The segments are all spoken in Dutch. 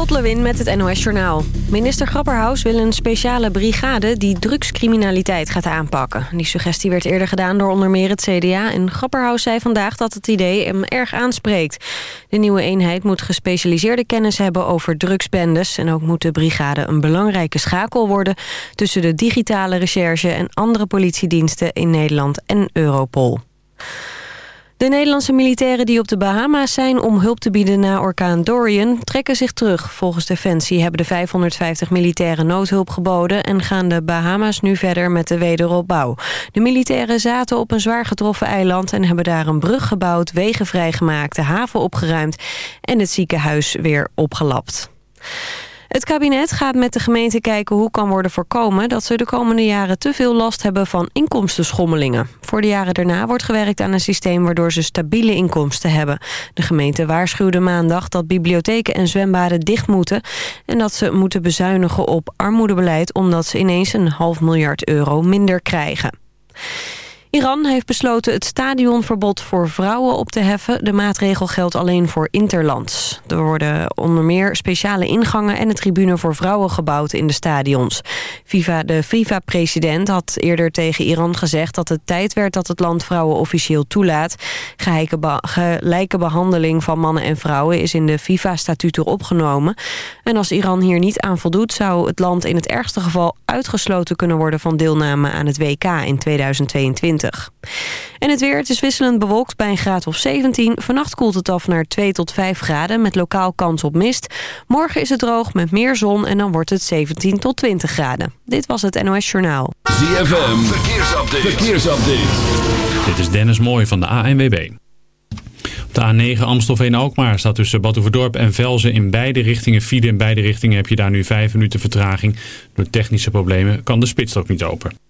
Lot Lewin met het NOS Journaal. Minister Grapperhaus wil een speciale brigade die drugscriminaliteit gaat aanpakken. Die suggestie werd eerder gedaan door onder meer het CDA... en Grapperhaus zei vandaag dat het idee hem erg aanspreekt. De nieuwe eenheid moet gespecialiseerde kennis hebben over drugsbendes... en ook moet de brigade een belangrijke schakel worden... tussen de digitale recherche en andere politiediensten in Nederland en Europol. De Nederlandse militairen die op de Bahama's zijn om hulp te bieden na orkaan Dorian trekken zich terug. Volgens Defensie hebben de 550 militairen noodhulp geboden en gaan de Bahama's nu verder met de wederopbouw. De militairen zaten op een zwaar getroffen eiland en hebben daar een brug gebouwd, wegen vrijgemaakt, de haven opgeruimd en het ziekenhuis weer opgelapt. Het kabinet gaat met de gemeente kijken hoe kan worden voorkomen... dat ze de komende jaren te veel last hebben van inkomstenschommelingen. Voor de jaren daarna wordt gewerkt aan een systeem... waardoor ze stabiele inkomsten hebben. De gemeente waarschuwde maandag dat bibliotheken en zwembaden dicht moeten... en dat ze moeten bezuinigen op armoedebeleid... omdat ze ineens een half miljard euro minder krijgen. Iran heeft besloten het stadionverbod voor vrouwen op te heffen. De maatregel geldt alleen voor interlands. Er worden onder meer speciale ingangen en een tribune voor vrouwen gebouwd in de stadions. FIFA, de FIFA-president had eerder tegen Iran gezegd dat het tijd werd dat het land vrouwen officieel toelaat. Gelijke behandeling van mannen en vrouwen is in de FIFA-statuten opgenomen. En als Iran hier niet aan voldoet zou het land in het ergste geval uitgesloten kunnen worden van deelname aan het WK in 2022. En het weer, het is wisselend bewolkt bij een graad of 17. Vannacht koelt het af naar 2 tot 5 graden met lokaal kans op mist. Morgen is het droog met meer zon en dan wordt het 17 tot 20 graden. Dit was het NOS Journaal. ZFM, verkeersupdate. verkeersupdate. Dit is Dennis Mooij van de ANWB. Op de A9 Amstelveen-Alkmaar staat tussen Batuverdorp en Velzen in beide richtingen file. In beide richtingen heb je daar nu 5 minuten vertraging. Door technische problemen kan de spitsstok niet open.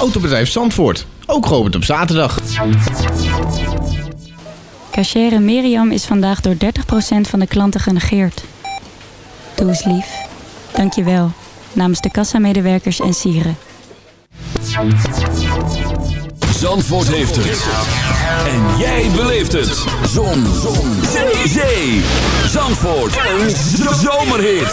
Autobedrijf Zandvoort, ook geopend op zaterdag. Cachere Miriam is vandaag door 30% van de klanten genegeerd. Doe eens lief. Dank je wel. Namens de kassamedewerkers en sieren. Zandvoort heeft het. En jij beleeft het. Zon. Zon. Zee. Zee. Zandvoort. Een zomerhit.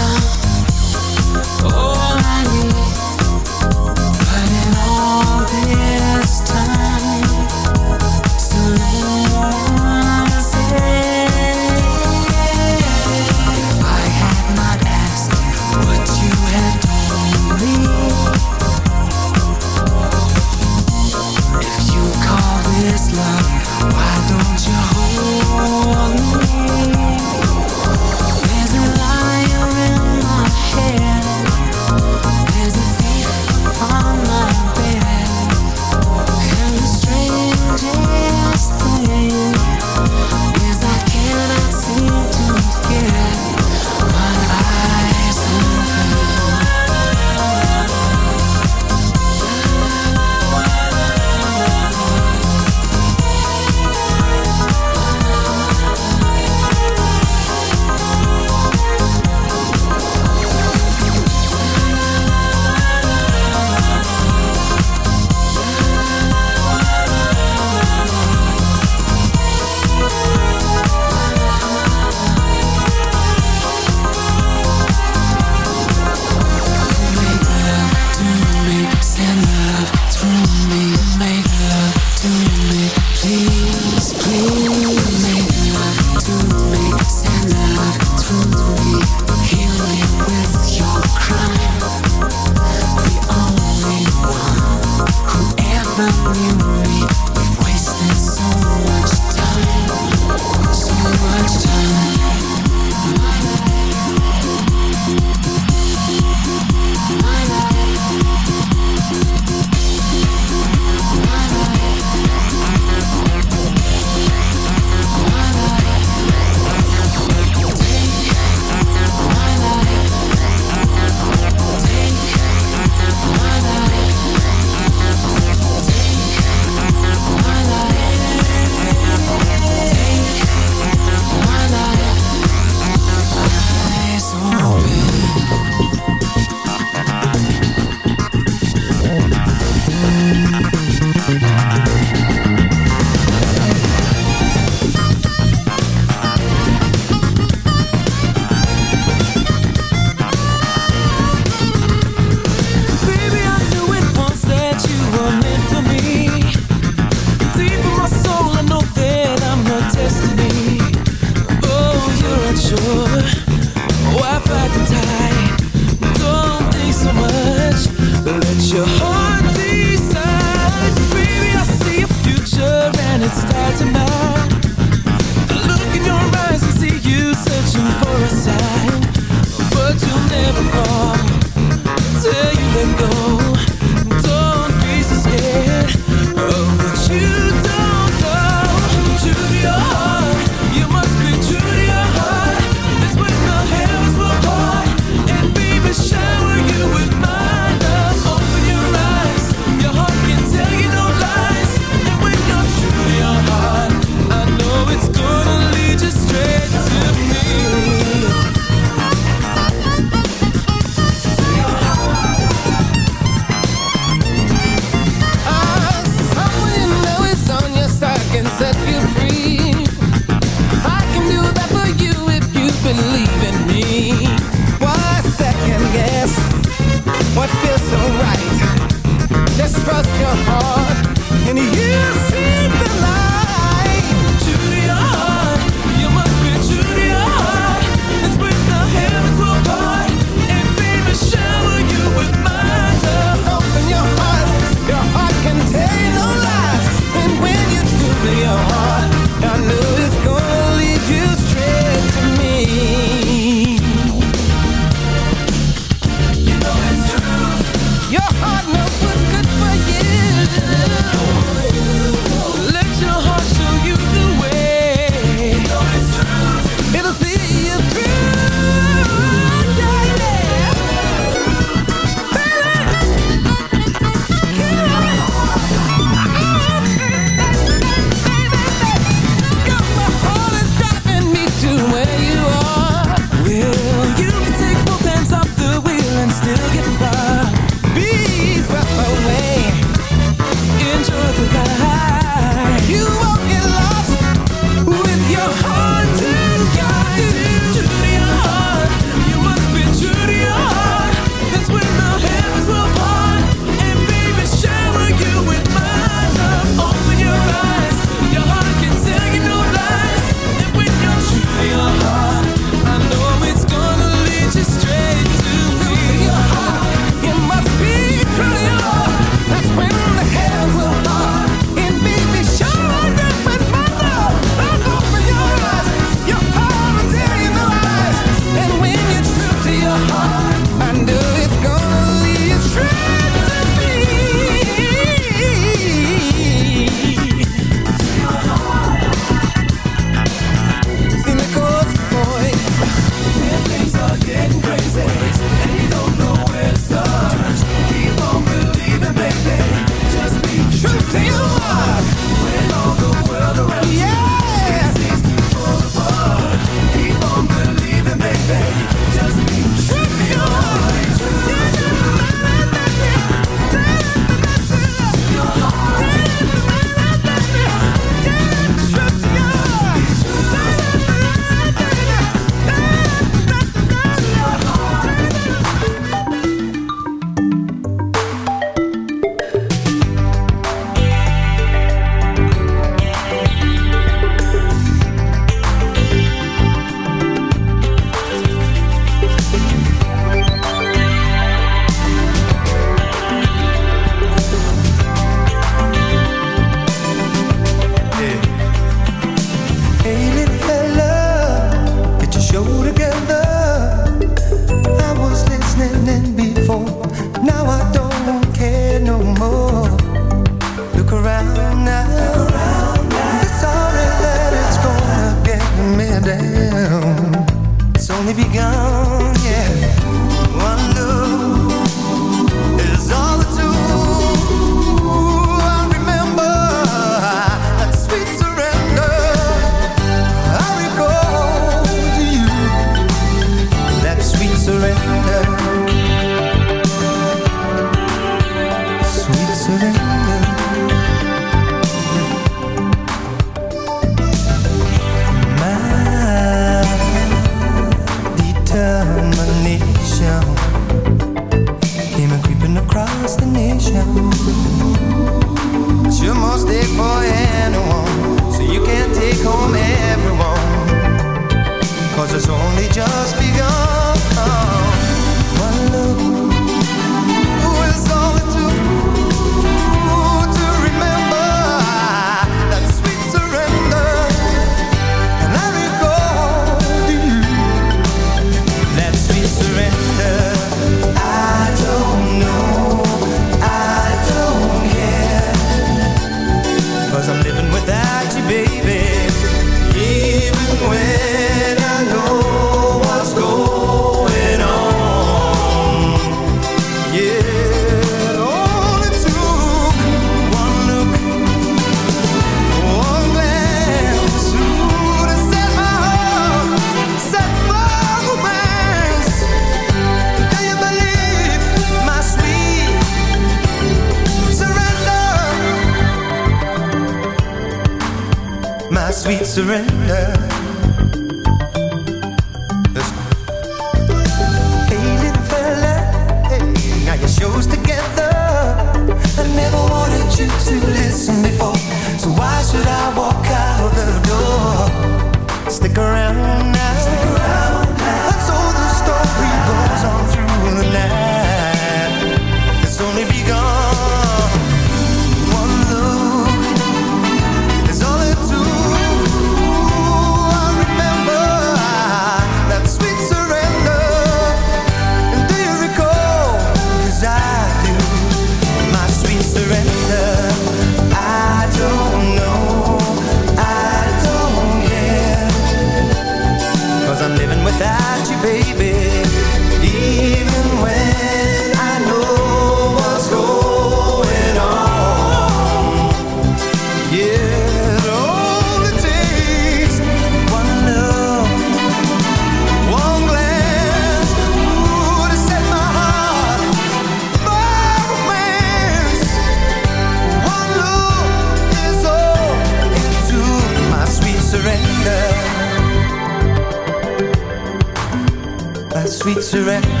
surrender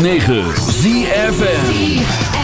106.9 ZFN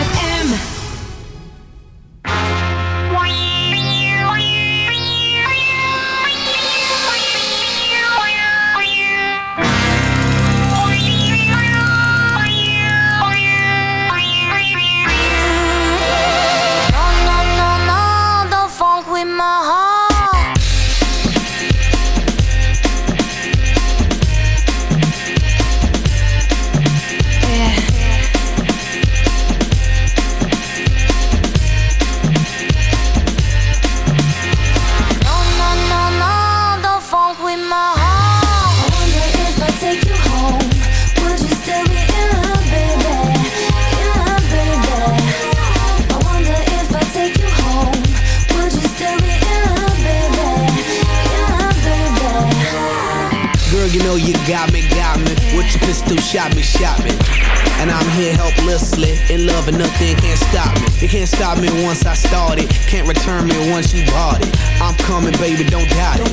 got me, got me. With your pistol, shot me, shot me. And I'm here helplessly, in love and nothing can't stop me. It can't stop me once I start it. Can't return me once you bought it. I'm coming, baby, don't doubt it.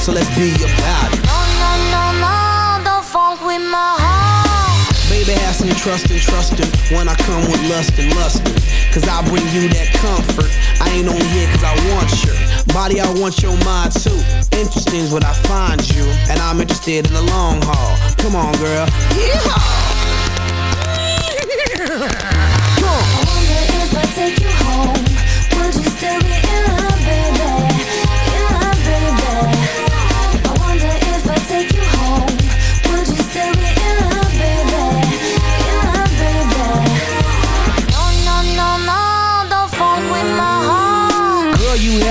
So let's be about it. No, no, no, no, don't funk with my heart. Baby, have some trust and trust him when I come with lust and lust. Cause I bring you that comfort. I ain't only here cause I want you Body, I want your mind too. Interesting is what I find you, and I'm interested in the long haul. Come on, girl. Yeah. Come on. If I take you home, you still be in love, baby? In love, baby. I wonder if I take you.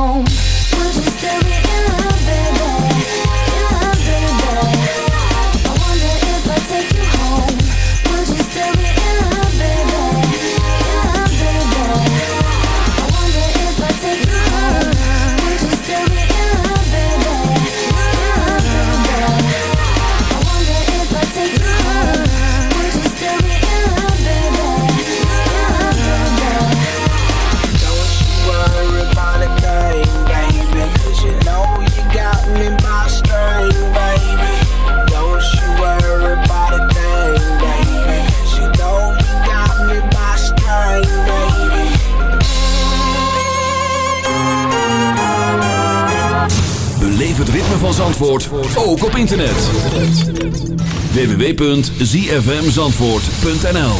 home, ook op internet. www.zfmzandvoort.nl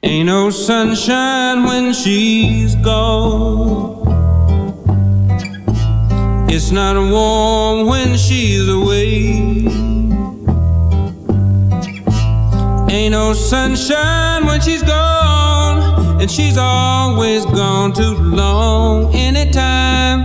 Ain't no sunshine when she's gone. It's not warm when she's away. Ain't no sunshine when she's gone. And she's always gone too long. Anytime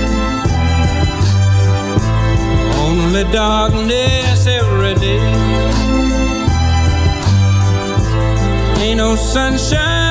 Only darkness every day. Ain't no sunshine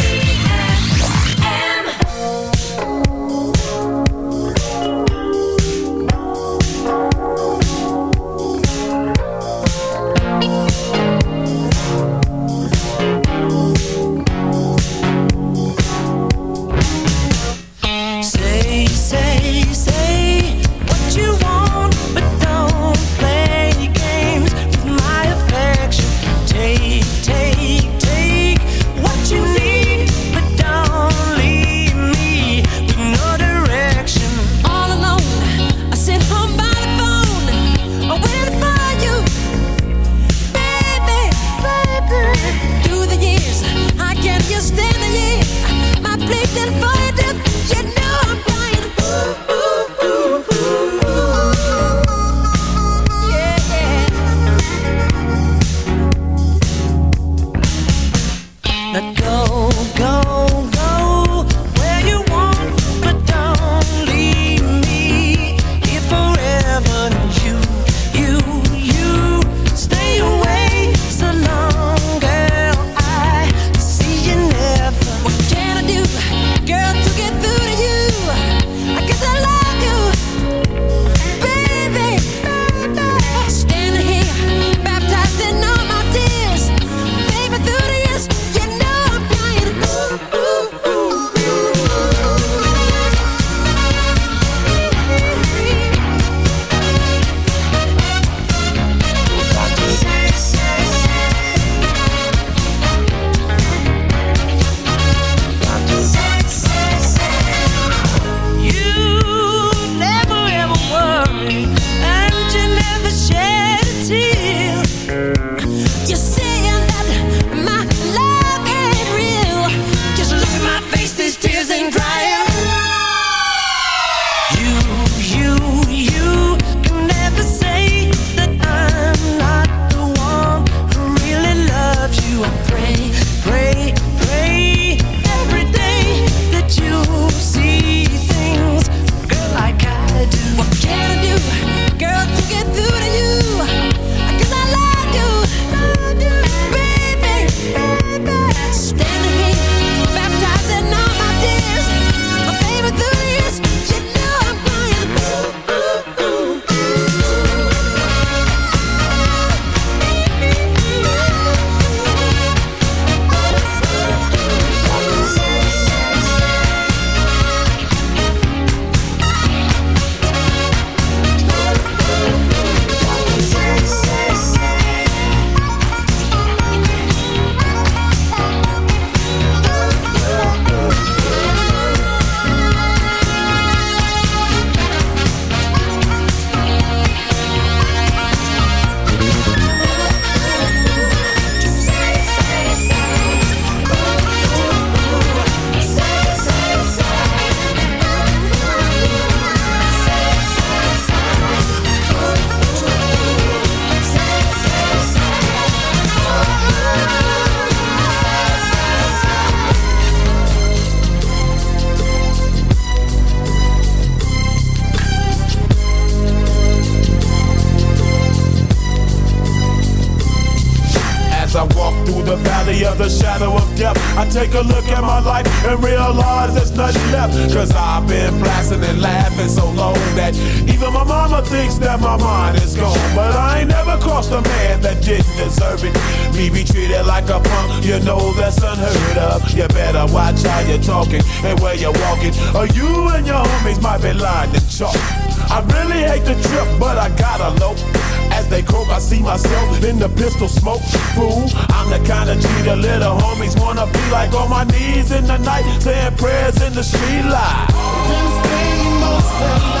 things they most have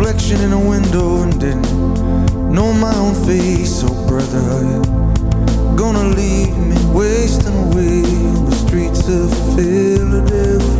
Reflection in a window and didn't know my own face. Oh, brother, are you gonna leave me wasting away on the streets of Philadelphia?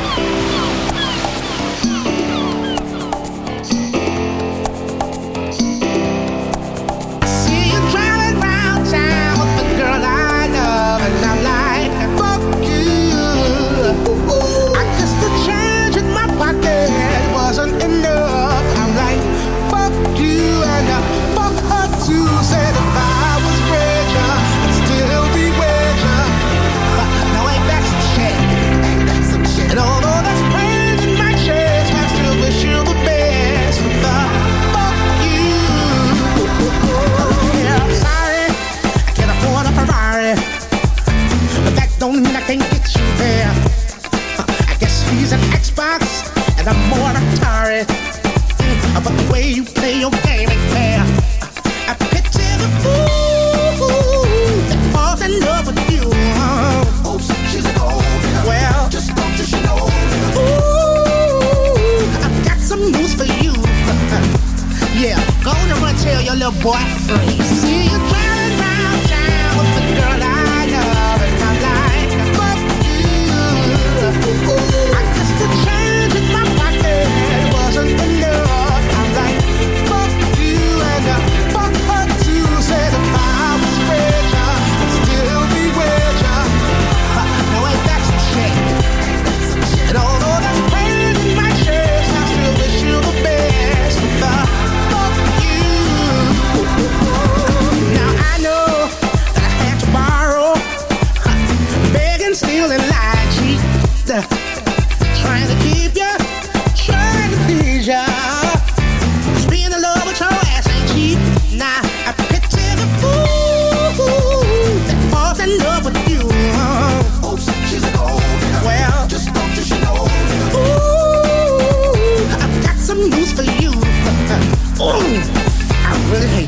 He's an Xbox and I'm more Atari. But the way you play your game ain't fair. I picture the fool that falls in love with you. Oops, she's an. Well, just don't you should know. Ooh, I've got some news for you. yeah, go on and tell your little boyfriend. See you.